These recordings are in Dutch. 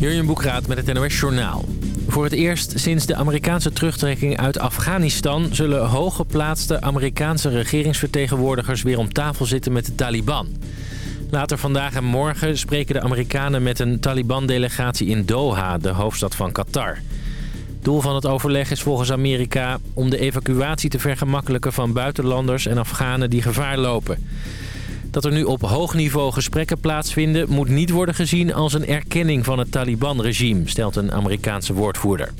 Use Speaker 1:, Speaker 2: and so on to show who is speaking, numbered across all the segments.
Speaker 1: Jurjen Boekraat met het NOS Journaal. Voor het eerst sinds de Amerikaanse terugtrekking uit Afghanistan... zullen hooggeplaatste Amerikaanse regeringsvertegenwoordigers... weer om tafel zitten met de Taliban. Later vandaag en morgen spreken de Amerikanen met een Taliban-delegatie in Doha... de hoofdstad van Qatar. Doel van het overleg is volgens Amerika om de evacuatie te vergemakkelijken... van buitenlanders en Afghanen die gevaar lopen... Dat er nu op hoog niveau gesprekken plaatsvinden... moet niet worden gezien als een erkenning van het Taliban-regime... stelt een Amerikaanse woordvoerder.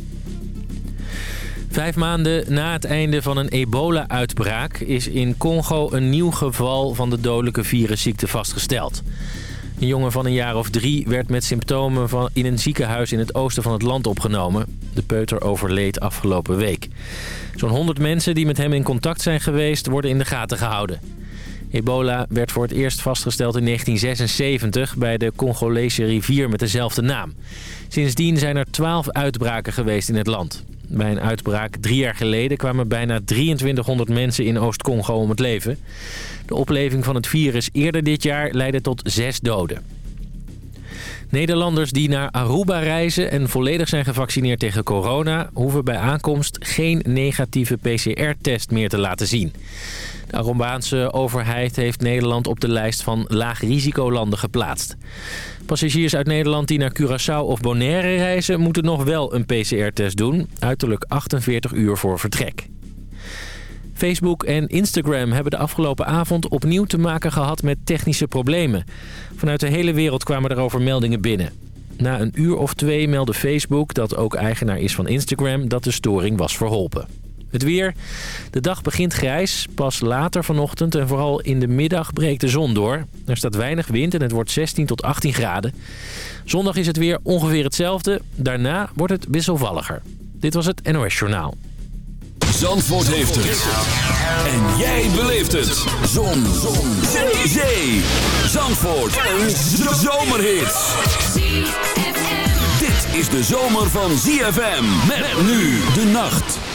Speaker 1: Vijf maanden na het einde van een ebola-uitbraak... is in Congo een nieuw geval van de dodelijke virusziekte vastgesteld. Een jongen van een jaar of drie werd met symptomen van in een ziekenhuis in het oosten van het land opgenomen. De peuter overleed afgelopen week. Zo'n 100 mensen die met hem in contact zijn geweest worden in de gaten gehouden. Ebola werd voor het eerst vastgesteld in 1976 bij de Congolese rivier met dezelfde naam. Sindsdien zijn er 12 uitbraken geweest in het land. Bij een uitbraak drie jaar geleden kwamen bijna 2300 mensen in Oost-Congo om het leven. De opleving van het virus eerder dit jaar leidde tot zes doden. Nederlanders die naar Aruba reizen en volledig zijn gevaccineerd tegen corona... hoeven bij aankomst geen negatieve PCR-test meer te laten zien. De Arubaanse overheid heeft Nederland op de lijst van laag-risicolanden geplaatst. Passagiers uit Nederland die naar Curaçao of Bonaire reizen... moeten nog wel een PCR-test doen, uiterlijk 48 uur voor vertrek. Facebook en Instagram hebben de afgelopen avond opnieuw te maken gehad met technische problemen. Vanuit de hele wereld kwamen daarover meldingen binnen. Na een uur of twee meldde Facebook, dat ook eigenaar is van Instagram, dat de storing was verholpen. Het weer. De dag begint grijs. Pas later vanochtend en vooral in de middag breekt de zon door. Er staat weinig wind en het wordt 16 tot 18 graden. Zondag is het weer ongeveer hetzelfde. Daarna wordt het wisselvalliger. Dit was het NOS Journaal.
Speaker 2: Zandvoort heeft het. En jij beleeft het. Zon. zon. Zee. Zee. Zandvoort. Een zomerhit. Dit is de zomer van ZFM. Met nu de nacht.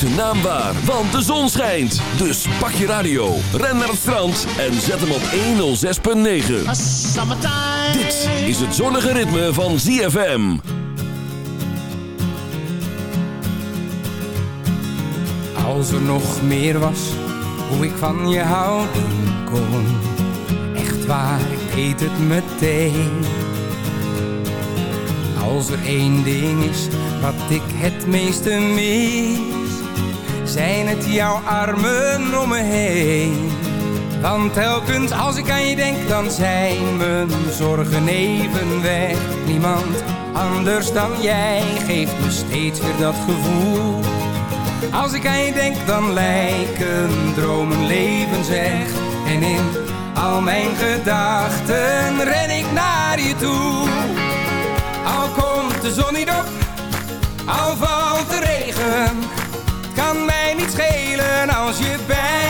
Speaker 2: zijn naamwaar, want de zon schijnt. Dus pak je radio, ren naar het strand en zet hem op 106.9. Dit is het zonnige ritme van ZFM.
Speaker 3: Als er nog meer was, hoe ik van je houden kon. Echt waar, ik eet het meteen. Als er één ding is, wat ik het meeste mis zijn het jouw armen om me heen. Want telkens als ik aan je denk, dan zijn mijn zorgen even weg. Niemand anders dan jij geeft me steeds weer dat gevoel. Als ik aan je denk, dan lijken dromen zeg. En in al mijn gedachten ren ik naar je toe. Al komt de zon niet op, al valt de regen Cause you're bad.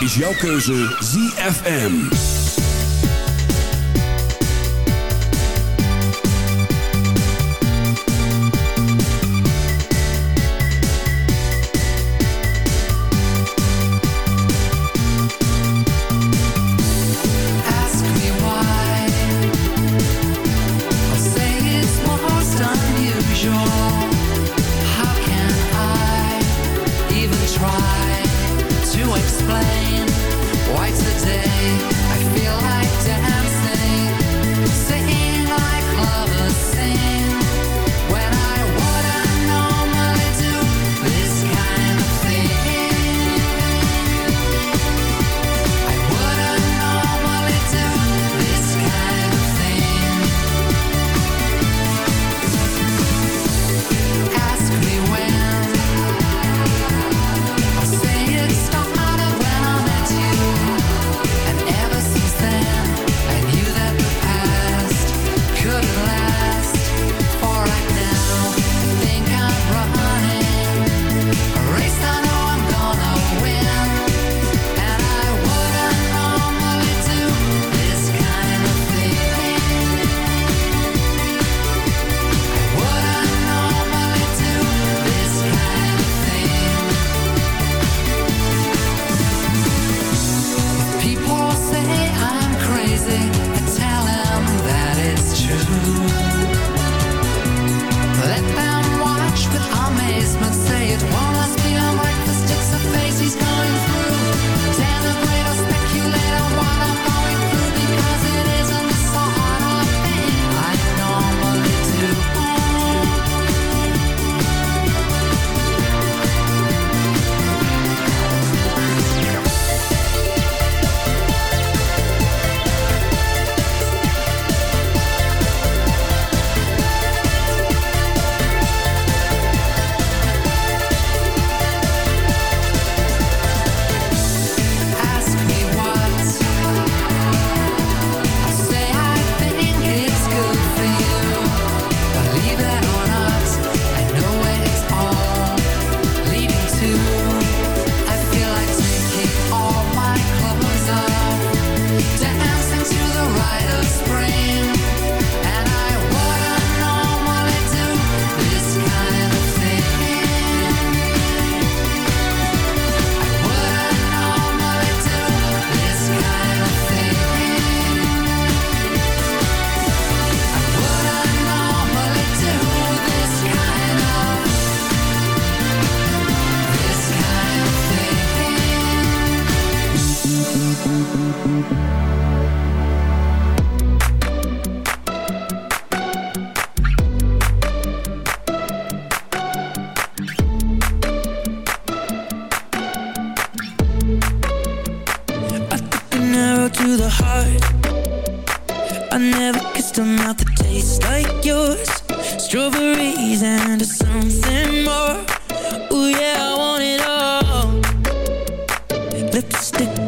Speaker 4: is
Speaker 2: jouw keuze ZFM.
Speaker 5: to the
Speaker 6: heart. I never kissed a mouth that tastes like yours. Strawberries and something more. Ooh yeah, I want it all. Lipstick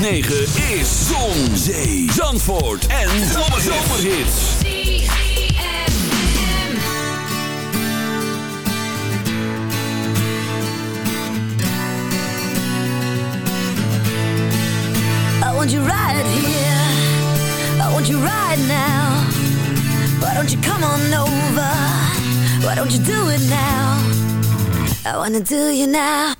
Speaker 2: 106.9 is Zon, Zee, Zandvoort en Zomerhits.
Speaker 7: I want you right here. I want you right now. Why don't you come on over? Why don't you do it now? I wanna do you now.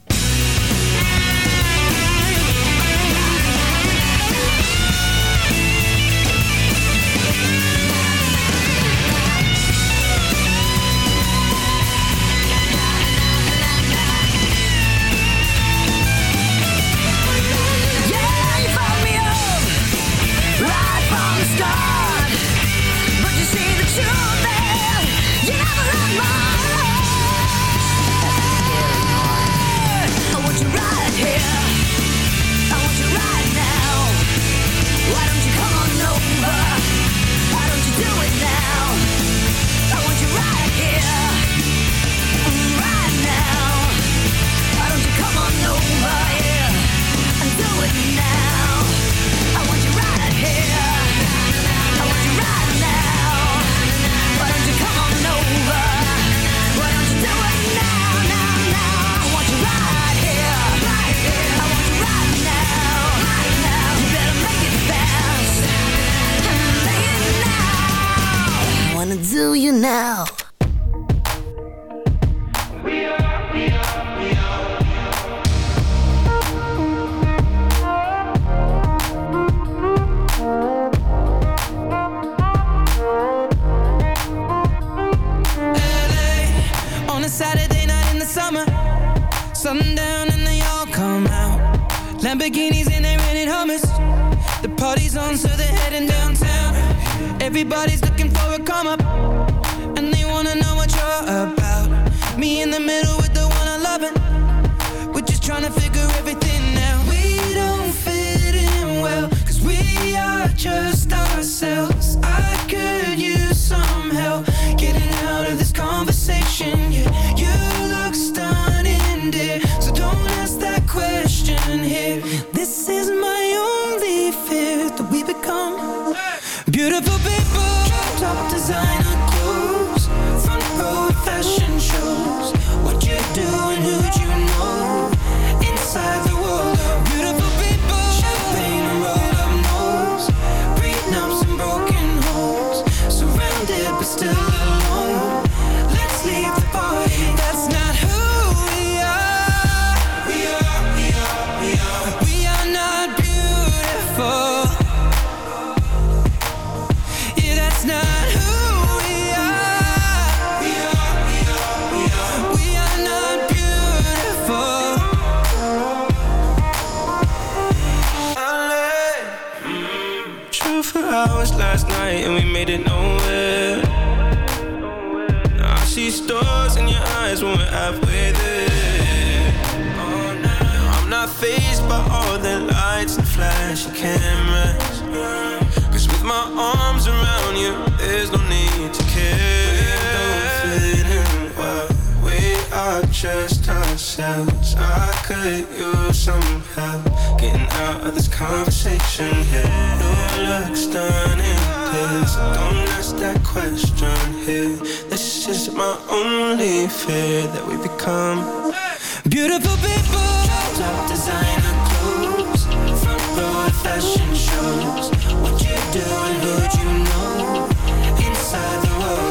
Speaker 7: hurt you
Speaker 6: somehow. Getting out of this conversation here.
Speaker 4: Looks done in this. Don't ask that question here. This is my only fear that we become
Speaker 6: beautiful people. Top designer clothes, front row fashion shows. What you doing? Who'd you know? Inside the world.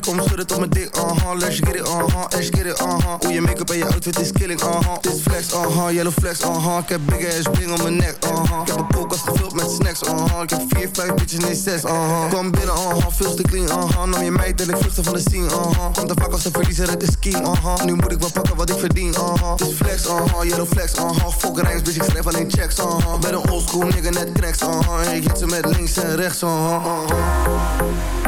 Speaker 8: Kom schudden tot mijn dik, uh-huh Let's get it, uh-huh, let's get it, uh-huh Hoe je make-up en je outfit is killing, uh-huh Dit flex, uh-huh, yellow flex, uh-huh Ik heb big ass bling om mijn nek, uh-huh Ik heb een koelkast gevuld met snacks, uh-huh Ik heb vier, vijf bitches, nee zes, uh-huh Kom binnen, uh-huh, veel te clean, uh-huh Nam je meid en ik vluchtte van de scene, uh-huh Komt te vaak als een verliezer, het is scheme, uh-huh Nu moet ik wel pakken wat ik verdien, uh-huh Dit flex, uh-huh, yellow flex, uh-huh Fuck rijks, bitch, ik schrijf alleen checks, uh-huh Ben een oldschool nigga, net cracks, uh-huh Ik hit ze met links en rechts, uh-huh,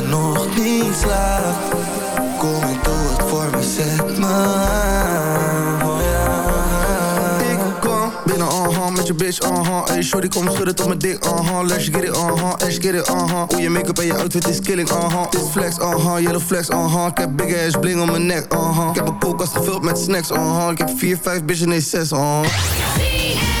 Speaker 9: nog niet slaapt? Kom en doe het voor me, zet me oh.
Speaker 8: Ik kwam binnen, uh-huh, met je bitch, uh-huh. Hey shorty, kom schudden tot mijn dik, uh-huh. Let's get it, uh-huh, let's get it, uh-huh. Hoe je make-up en je outfit is killing, uh-huh. Dit flex, uh-huh, yellow flex, uh-huh. Ik heb big ass bling om mijn nek, uh-huh. Ik heb een koelkast gevuld met snacks, uh-huh. Ik heb vier, vijf bitches, nee zes, uh-huh